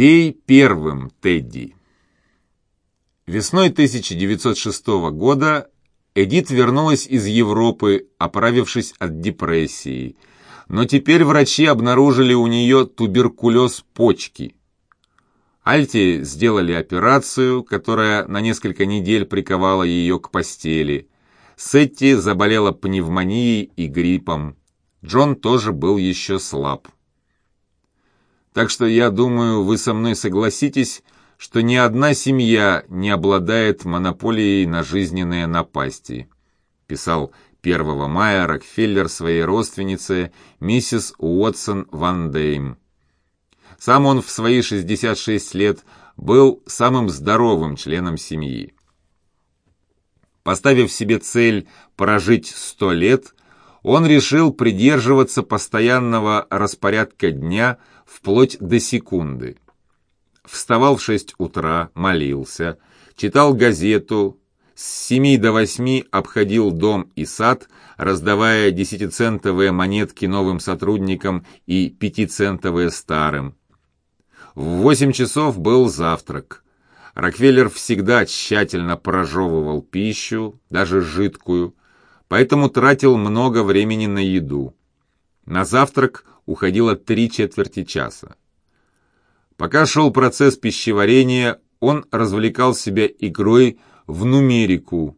Бей первым, Тедди. Весной 1906 года Эдит вернулась из Европы, оправившись от депрессии, но теперь врачи обнаружили у нее туберкулез почки. Альте сделали операцию, которая на несколько недель приковала ее к постели. Сетти заболела пневмонией и гриппом. Джон тоже был еще слаб. Так что я думаю, вы со мной согласитесь, что ни одна семья не обладает монополией на жизненные напасти, писал 1 мая Рокфеллер своей родственнице миссис Уотсон Ван Дейм. Сам он в свои 66 лет был самым здоровым членом семьи. Поставив себе цель прожить 100 лет, он решил придерживаться постоянного распорядка дня вплоть до секунды. Вставал в шесть утра, молился, читал газету, с семи до восьми обходил дом и сад, раздавая десятицентовые монетки новым сотрудникам и пятицентовые старым. В восемь часов был завтрак. Рокфеллер всегда тщательно прожевывал пищу, даже жидкую, поэтому тратил много времени на еду. На завтрак уходило три четверти часа. Пока шел процесс пищеварения, он развлекал себя игрой в нумерику.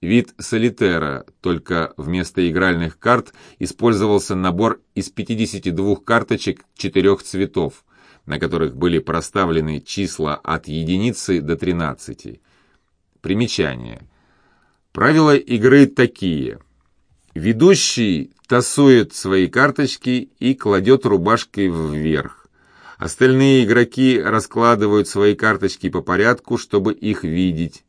Вид солитера, только вместо игральных карт использовался набор из 52 карточек четырех цветов, на которых были проставлены числа от единицы до 13. Примечание. Правила игры такие. Ведущий тасует свои карточки и кладет рубашкой вверх. Остальные игроки раскладывают свои карточки по порядку, чтобы их видеть.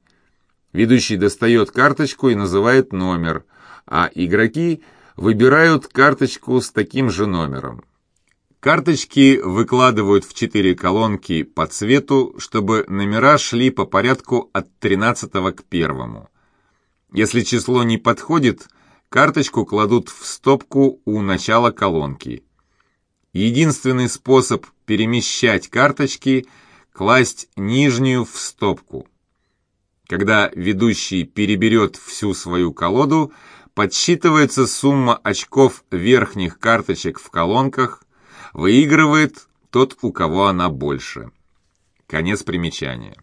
Ведущий достает карточку и называет номер, а игроки выбирают карточку с таким же номером. Карточки выкладывают в четыре колонки по цвету, чтобы номера шли по порядку от 13 к первому. Если число не подходит, карточку кладут в стопку у начала колонки. Единственный способ перемещать карточки – класть нижнюю в стопку. Когда ведущий переберет всю свою колоду, подсчитывается сумма очков верхних карточек в колонках, выигрывает тот, у кого она больше. Конец примечания.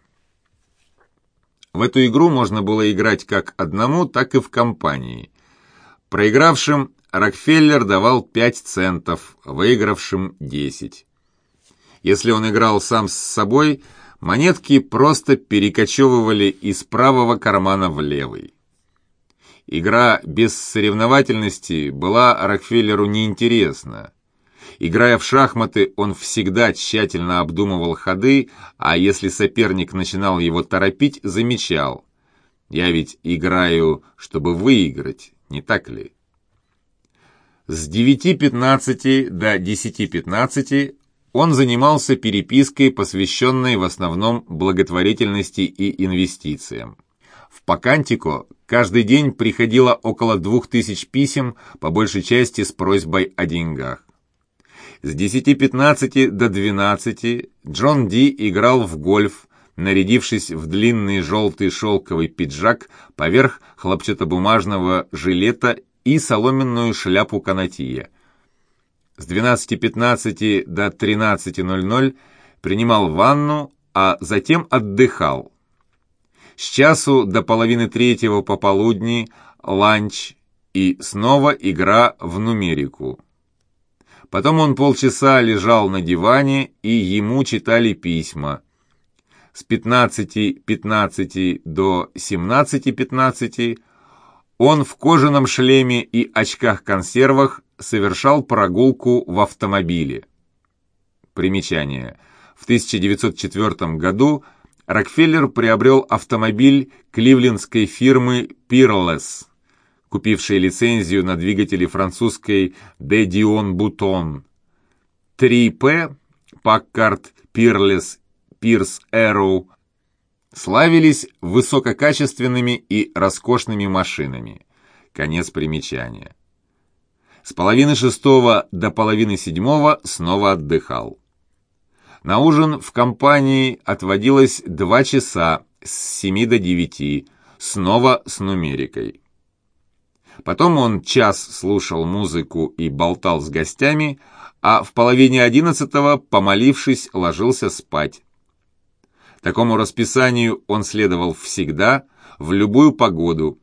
В эту игру можно было играть как одному, так и в компании. Проигравшим Рокфеллер давал 5 центов, выигравшим 10. Если он играл сам с собой, монетки просто перекочевывали из правого кармана в левый. Игра без соревновательности была Рокфеллеру неинтересна. Играя в шахматы, он всегда тщательно обдумывал ходы, а если соперник начинал его торопить, замечал. «Я ведь играю, чтобы выиграть, не так ли?» С 9.15 до 10.15 он занимался перепиской, посвященной в основном благотворительности и инвестициям. В Покантико каждый день приходило около двух тысяч писем, по большей части с просьбой о деньгах. С 10.15 до 12 Джон Ди играл в гольф, нарядившись в длинный желтый шелковый пиджак поверх хлопчатобумажного жилета и соломенную шляпу канатия. С 12.15 до 13.00 принимал ванну, а затем отдыхал. С часу до половины третьего пополудни ланч и снова игра в нумерику. Потом он полчаса лежал на диване, и ему читали письма. С 15.15 до 17.15 он в кожаном шлеме и очках-консервах совершал прогулку в автомобиле. Примечание. В 1904 году Рокфеллер приобрел автомобиль кливлендской фирмы Peerless купившей лицензию на двигатели французской De Dion Bouton. 3P, Packard, Peerless, Pierce Arrow славились высококачественными и роскошными машинами. Конец примечания. С половины шестого до половины седьмого снова отдыхал. На ужин в компании отводилось два часа с 7 до 9, снова с нумерикой. Потом он час слушал музыку и болтал с гостями, а в половине одиннадцатого, помолившись, ложился спать. Такому расписанию он следовал всегда, в любую погоду.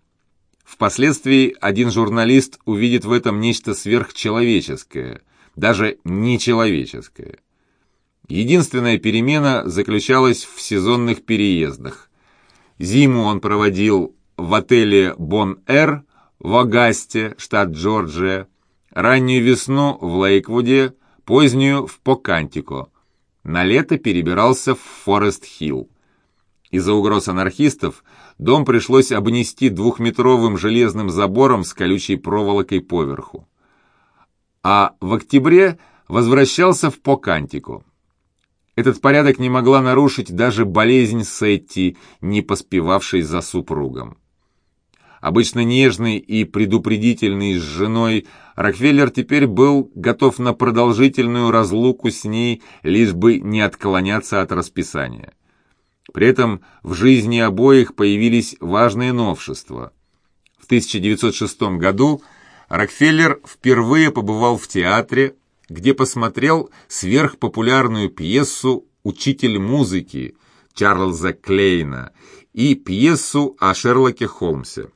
Впоследствии один журналист увидит в этом нечто сверхчеловеческое, даже нечеловеческое. Единственная перемена заключалась в сезонных переездах. Зиму он проводил в отеле «Бон-Эр» в Агасте, штат Джорджия, раннюю весну в Лейквуде, позднюю в Покантико. На лето перебирался в Форест-Хилл. Из-за угроз анархистов дом пришлось обнести двухметровым железным забором с колючей проволокой поверху. А в октябре возвращался в Покантико. Этот порядок не могла нарушить даже болезнь Сетти, не поспевавшей за супругом. Обычно нежный и предупредительный с женой, Рокфеллер теперь был готов на продолжительную разлуку с ней, лишь бы не отклоняться от расписания. При этом в жизни обоих появились важные новшества. В 1906 году Рокфеллер впервые побывал в театре, где посмотрел сверхпопулярную пьесу «Учитель музыки» Чарльза Клейна и пьесу о Шерлоке Холмсе.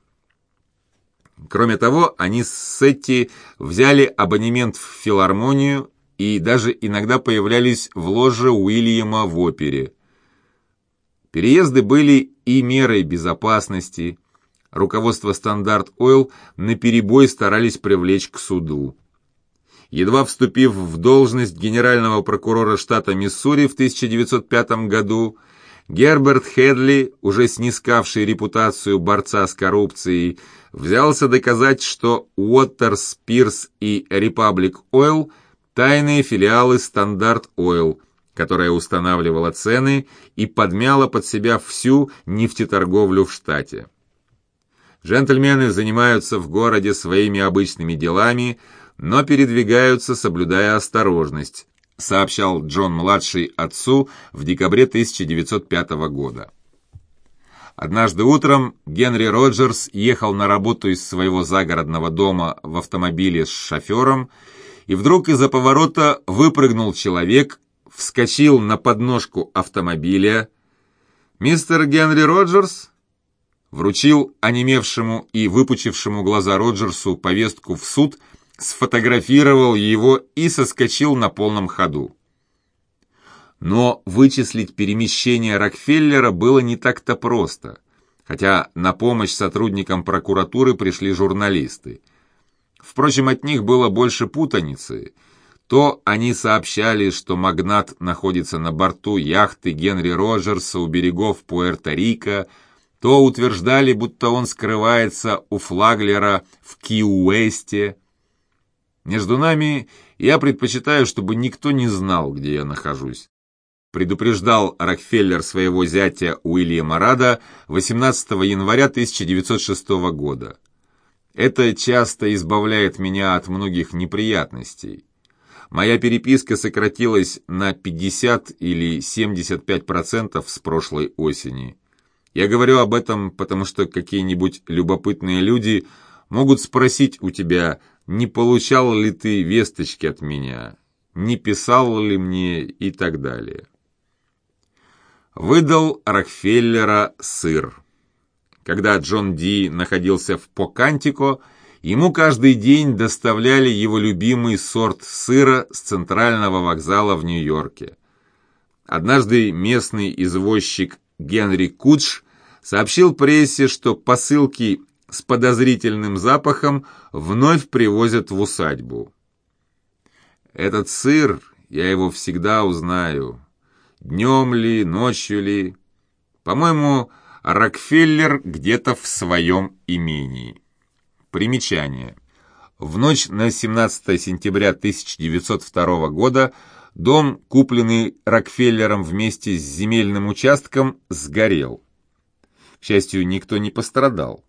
Кроме того, они с Сетти взяли абонемент в филармонию и даже иногда появлялись в ложе Уильяма в опере. Переезды были и мерой безопасности. Руководство Standard Oil наперебой старались привлечь к суду. Едва вступив в должность генерального прокурора штата Миссури в 1905 году, Герберт Хедли, уже снискавший репутацию борца с коррупцией, взялся доказать, что Уотерс, Пирс и Republic Oil – тайные филиалы Standard Oil, которая устанавливала цены и подмяла под себя всю нефтеторговлю в штате. Джентльмены занимаются в городе своими обычными делами – но передвигаются, соблюдая осторожность, сообщал Джон-младший отцу в декабре 1905 года. Однажды утром Генри Роджерс ехал на работу из своего загородного дома в автомобиле с шофером, и вдруг из-за поворота выпрыгнул человек, вскочил на подножку автомобиля. «Мистер Генри Роджерс?» Вручил онемевшему и выпучившему глаза Роджерсу повестку в суд – сфотографировал его и соскочил на полном ходу. Но вычислить перемещение Рокфеллера было не так-то просто, хотя на помощь сотрудникам прокуратуры пришли журналисты. Впрочем, от них было больше путаницы. То они сообщали, что магнат находится на борту яхты Генри Роджерса у берегов Пуэрто-Рико, то утверждали, будто он скрывается у флаглера в Ки-Уэсте, между нами я предпочитаю, чтобы никто не знал, где я нахожусь. Предупреждал Рокфеллер своего зятя Уильяма Рада 18 января 1906 года. Это часто избавляет меня от многих неприятностей. Моя переписка сократилась на 50 или 75% с прошлой осени. Я говорю об этом, потому что какие-нибудь любопытные люди могут спросить у тебя, не получал ли ты весточки от меня, не писал ли мне и так далее. Выдал Рокфеллера сыр. Когда Джон Ди находился в Покантико, ему каждый день доставляли его любимый сорт сыра с центрального вокзала в Нью-Йорке. Однажды местный извозчик Генри Кудж сообщил прессе, что посылки с подозрительным запахом вновь привозят в усадьбу. Этот сыр, я его всегда узнаю. Днем ли, ночью ли. По-моему, Рокфеллер где-то в своем имении. Примечание. В ночь на 17 сентября 1902 года дом, купленный Рокфеллером вместе с земельным участком, сгорел. К счастью, никто не пострадал.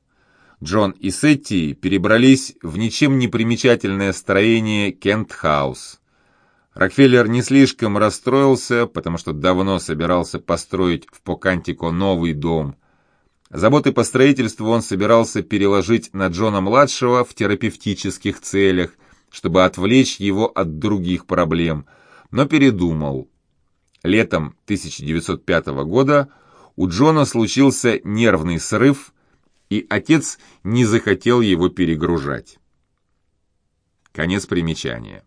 Джон и Сетти перебрались в ничем не примечательное строение Кент-хаус. Рокфеллер не слишком расстроился, потому что давно собирался построить в Покантико новый дом. Заботы по строительству он собирался переложить на Джона-младшего в терапевтических целях, чтобы отвлечь его от других проблем, но передумал. Летом 1905 года у Джона случился нервный срыв, и отец не захотел его перегружать. Конец примечания.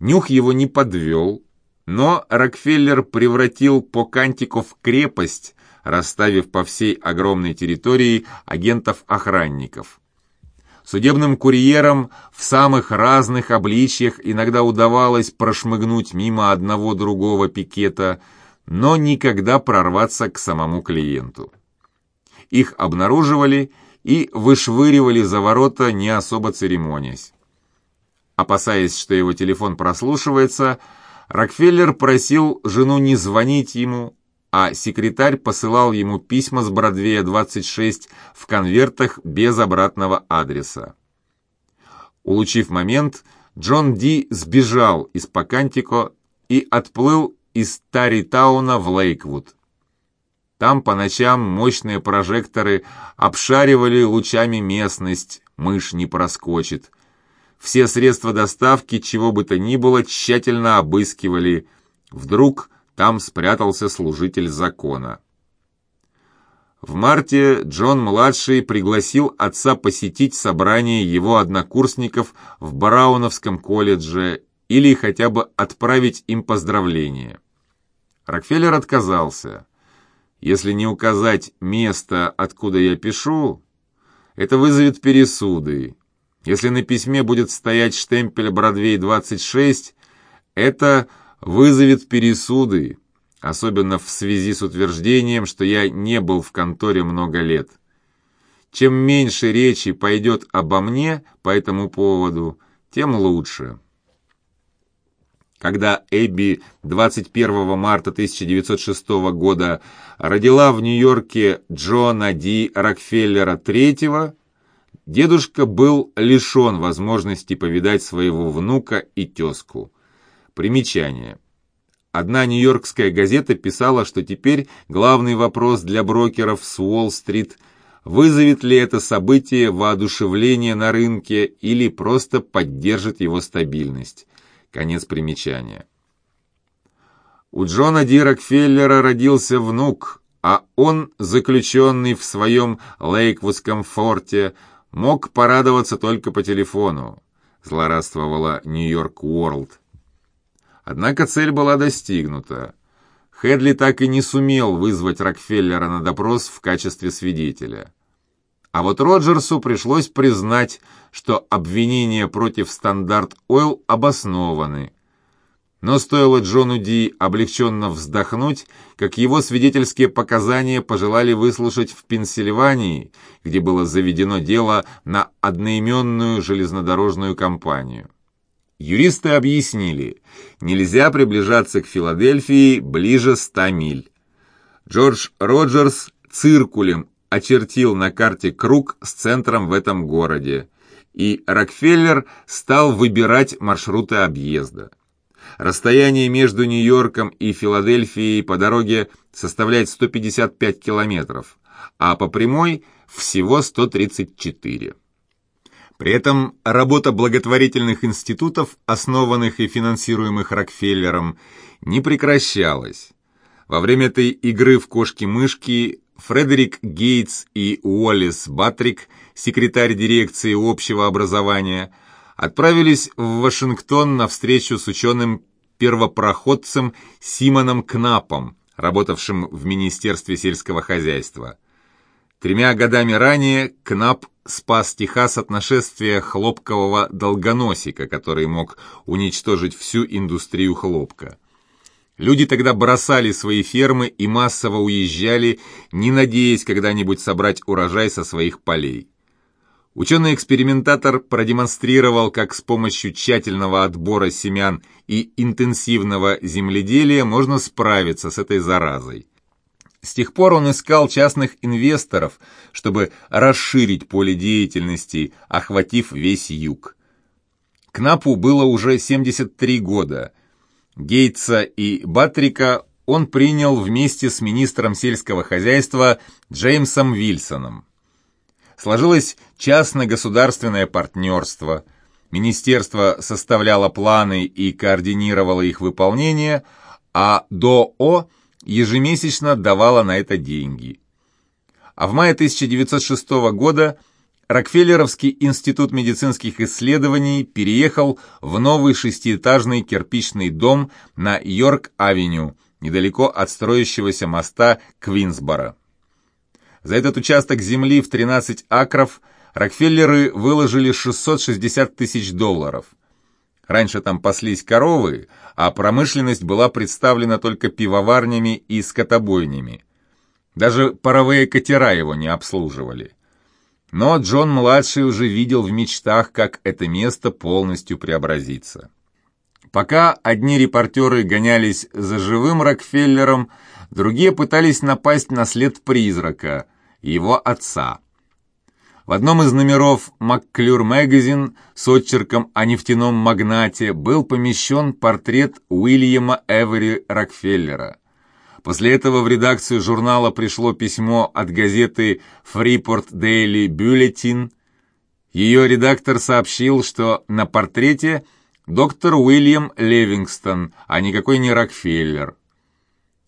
Нюх его не подвел, но Рокфеллер превратил Покантико в крепость, расставив по всей огромной территории агентов-охранников. Судебным курьерам в самых разных обличьях иногда удавалось прошмыгнуть мимо одного другого пикета, но никогда прорваться к самому клиенту. Их обнаруживали и вышвыривали за ворота, не особо церемонясь. Опасаясь, что его телефон прослушивается, Рокфеллер просил жену не звонить ему, а секретарь посылал ему письма с Бродвея 26 в конвертах без обратного адреса. Улучив момент, Джон Ди сбежал из Покантико и отплыл из Таритауна в Лейквуд. Там по ночам мощные прожекторы обшаривали лучами местность, мышь не проскочит. Все средства доставки, чего бы то ни было, тщательно обыскивали. Вдруг там спрятался служитель закона. В марте Джон-младший пригласил отца посетить собрание его однокурсников в Барауновском колледже или хотя бы отправить им поздравления. Рокфеллер отказался. Если не указать место, откуда я пишу, это вызовет пересуды, если на письме будет стоять штемпель «Бродвей-26», это вызовет пересуды, особенно в связи с утверждением, что я не был в конторе много лет. Чем меньше речи пойдет обо мне по этому поводу, тем лучше. Когда Эбби 21 марта 1906 года родила в Нью-Йорке Джона Ди Рокфеллера III, Дедушка был лишен возможности повидать своего внука и тезку. Примечание. Одна нью-йоркская газета писала, что теперь главный вопрос для брокеров с Уолл-стрит – вызовет ли это событие воодушевление на рынке или просто поддержит его стабильность. Конец примечания. У Джона Ди Рокфеллера родился внук, а он, заключенный в своем лейквудском форте, мог порадоваться только по телефону, злорадствовала Нью-Йорк Уорлд. Однако цель была достигнута. Хедли так и не сумел вызвать Рокфеллера на допрос в качестве свидетеля. А вот Роджерсу пришлось признать, что обвинения против Standard Oil обоснованы, но стоило Джону Ди облегченно вздохнуть, как его свидетельские показания пожелали выслушать в Пенсильвании, где было заведено дело на одноименную железнодорожную компанию. Юристы объяснили, нельзя приближаться к Филадельфии ближе ста миль. Джордж Роджерс циркулем очертил на карте круг с центром в этом городе, и Рокфеллер стал выбирать маршруты объезда. Расстояние между Нью-Йорком и Филадельфией по дороге составляет 155 километров, а по прямой всего 134. При этом работа благотворительных институтов, основанных и финансируемых Рокфеллером, не прекращалась. Во время этой игры в кошки-мышки Фредерик Гейтс и Уоллес Батрик, секретарь дирекции общего образования, отправились в Вашингтон на встречу с ученым-первопроходцем Симоном Кнапом, работавшим в Министерстве сельского хозяйства. Тремя годами ранее Кнап спас Техас от нашествия хлопкового долгоносика, который мог уничтожить всю индустрию хлопка. Люди тогда бросали свои фермы и массово уезжали, не надеясь когда-нибудь собрать урожай со своих полей. Ученый-экспериментатор продемонстрировал, как с помощью тщательного отбора семян и интенсивного земледелия можно справиться с этой заразой. С тех пор он искал частных инвесторов, чтобы расширить поле деятельности, охватив весь юг. Кнапу было уже 73 года. Гейтса и Батрика он принял вместе с министром сельского хозяйства Джеймсом Вильсоном. Сложилось частно-государственное партнерство. Министерство составляло планы и координировало их выполнение, а ДОО ежемесячно давало на это деньги. А в мае 1906 года Рокфеллеровский институт медицинских исследований переехал в новый шестиэтажный кирпичный дом на Йорк-авеню, недалеко от строящегося моста Квинсбора. За этот участок земли в 13 акров Рокфеллеры выложили 660 тысяч долларов. Раньше там паслись коровы, а промышленность была представлена только пивоварнями и скотобойнями. Даже паровые катера его не обслуживали. Но Джон-младший уже видел в мечтах, как это место полностью преобразится. Пока одни репортеры гонялись за живым Рокфеллером, другие пытались напасть на след призрака, его отца. В одном из номеров «Макклюр Magazine с отчерком о нефтяном магнате был помещен портрет Уильяма Эвери Рокфеллера. После этого в редакцию журнала пришло письмо от газеты Freeport Daily Bulletin. Ее редактор сообщил, что на портрете – доктор Уильям Левингстон, а никакой не Рокфеллер.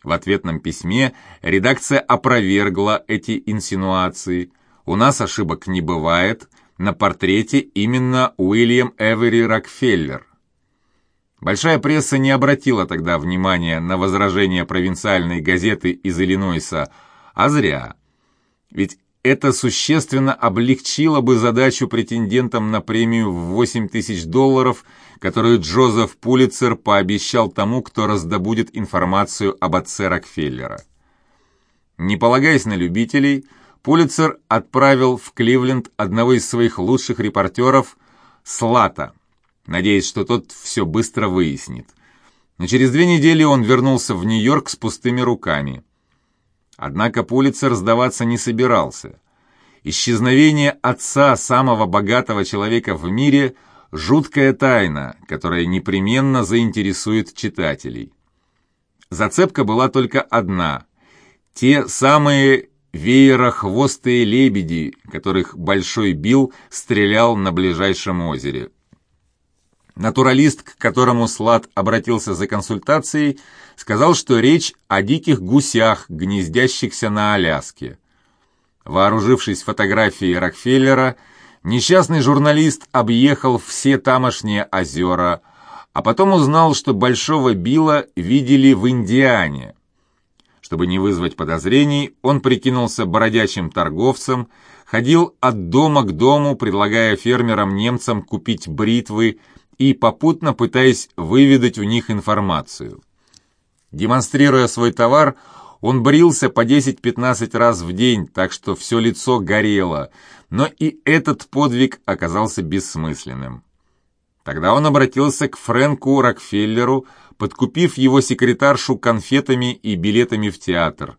В ответном письме редакция опровергла эти инсинуации. У нас ошибок не бывает, на портрете именно Уильям Эвери Рокфеллер. Большая пресса не обратила тогда внимания на возражения провинциальной газеты из Иллинойса, а зря. Ведь это существенно облегчило бы задачу претендентам на премию в 8 тысяч долларов, которую Джозеф Пулицер пообещал тому, кто раздобудет информацию об отце Рокфеллера. Не полагаясь на любителей, Пулицер отправил в Кливленд одного из своих лучших репортеров, Слата, надеясь, что тот все быстро выяснит. Но через две недели он вернулся в Нью-Йорк с пустыми руками. Однако Пулицер сдаваться не собирался. Исчезновение отца самого богатого человека в мире – жуткая тайна, которая непременно заинтересует читателей. Зацепка была только одна – те самые веерохвостые лебеди, которых Большой Билл стрелял на ближайшем озере. Натуралист, к которому Слад обратился за консультацией, сказал, что речь о диких гусях, гнездящихся на Аляске. Вооружившись фотографией Рокфеллера, несчастный журналист объехал все тамошние озера, а потом узнал, что Большого Билла видели в Индиане. Чтобы не вызвать подозрений, он прикинулся бродячим торговцем, ходил от дома к дому, предлагая фермерам-немцам купить бритвы и попутно пытаясь выведать у них информацию. Демонстрируя свой товар, он брился по 10-15 раз в день, так что все лицо горело, но и этот подвиг оказался бессмысленным. Тогда он обратился к Фрэнку Рокфеллеру, подкупив его секретаршу конфетами и билетами в театр.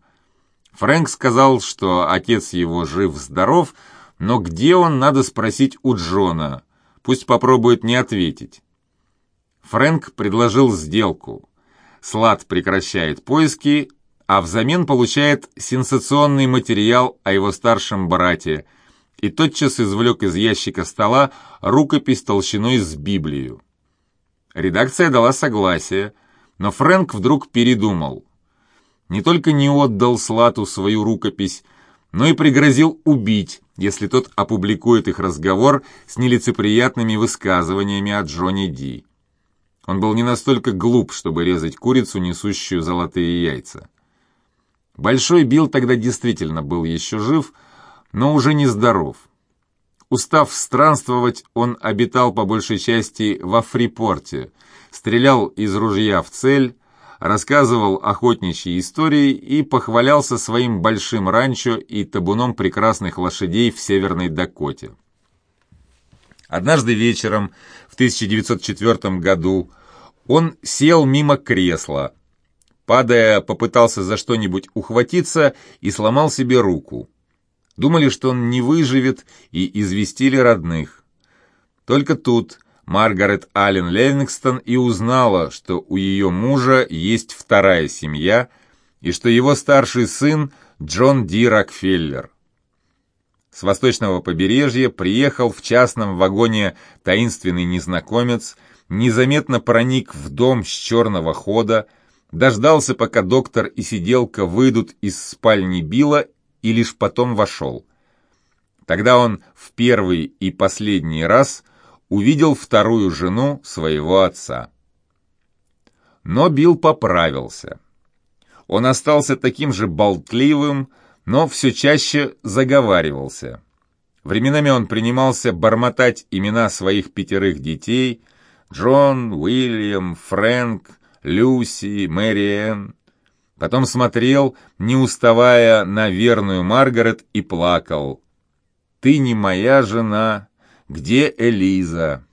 Фрэнк сказал, что отец его жив-здоров, но где он, надо спросить у Джона – Пусть попробует не ответить. Фрэнк предложил сделку. Слад прекращает поиски, а взамен получает сенсационный материал о его старшем брате и тотчас извлек из ящика стола рукопись толщиной с Библию. Редакция дала согласие, но Фрэнк вдруг передумал. Не только не отдал Слату свою рукопись, но и пригрозил убить, если тот опубликует их разговор с нелицеприятными высказываниями о Джонни Ди. Он был не настолько глуп, чтобы резать курицу, несущую золотые яйца. Большой Билл тогда действительно был еще жив, но уже не здоров. Устав странствовать, он обитал по большей части во Фрипорте, стрелял из ружья в цель, рассказывал охотничьи истории и похвалялся своим большим ранчо и табуном прекрасных лошадей в Северной Дакоте. Однажды вечером в 1904 году он сел мимо кресла, падая, попытался за что-нибудь ухватиться и сломал себе руку. Думали, что он не выживет, и известили родных. Только тут Маргарет Аллен Ливингстон и узнала, что у ее мужа есть вторая семья и что его старший сын Джон Ди Рокфеллер. С восточного побережья приехал в частном вагоне таинственный незнакомец, незаметно проник в дом с черного хода, дождался, пока доктор и сиделка выйдут из спальни Билла и лишь потом вошел. Тогда он в первый и последний раз увидел вторую жену своего отца. Но Билл поправился. Он остался таким же болтливым, но все чаще заговаривался. Временами он принимался бормотать имена своих пятерых детей Джон, Уильям, Фрэнк, Люси, Мэриэн. Потом смотрел, не уставая, на верную Маргарет и плакал. «Ты не моя жена, где Элиза?»